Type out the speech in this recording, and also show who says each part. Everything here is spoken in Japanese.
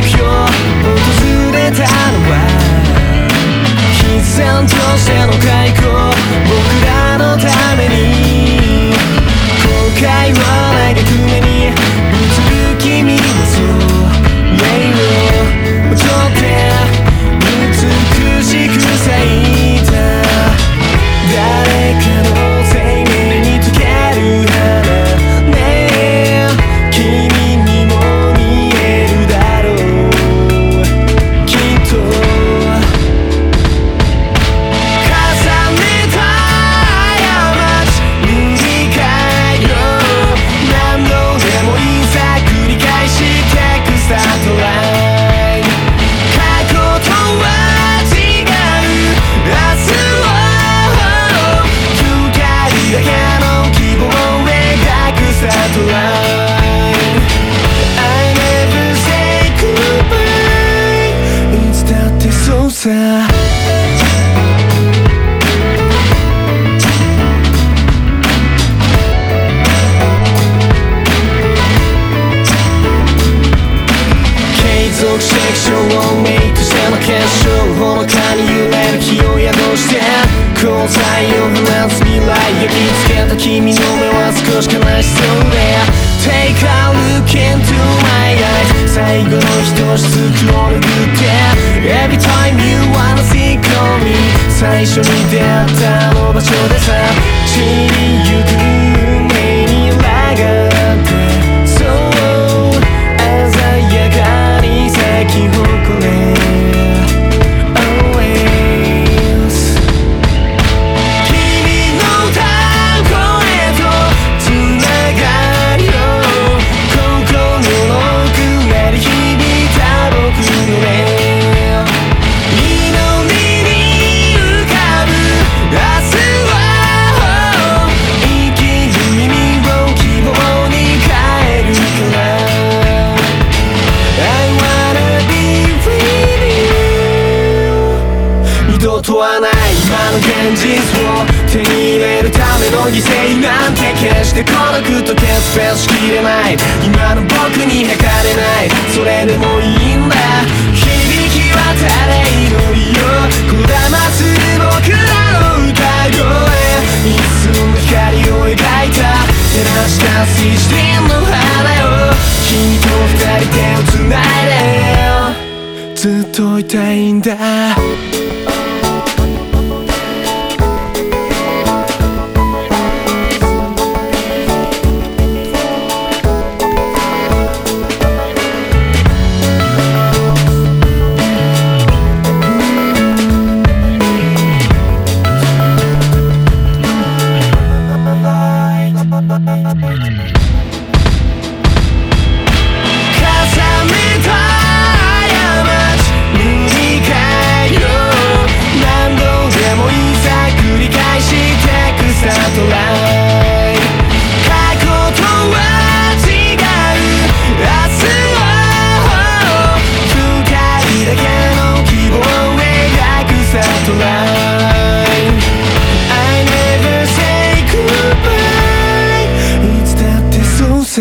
Speaker 1: 訪れたのは必然としての開口。さ。継続して気象をメイクしての結晶ほのかに揺れる気を宿して交際を放す未来や見つけた君の目は少し悲しそうで。Take a look into my eyes 最後の一つを拭って最初に出会ったあの場所でさ with you 二度とはない今の現実を手に入れるための犠牲なんて決して孤独と決別しきれない。今の僕に測れない。それでもいいんだ。響き渡れ祈りよ。こだまする僕らの歌声。一寸の光を描いた照らした水神の花を君と二人手を繋いでずっといたいんだ。くさとらい過去とは違う明日を深いだけの希望を描くさとらい I never say goodbye いつだってそうさ